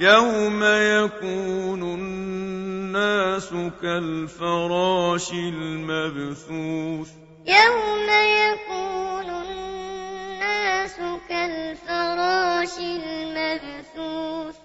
يوم يكون الناس كالفراش المبثوث يوم يكون الناس كالفراش المبثوث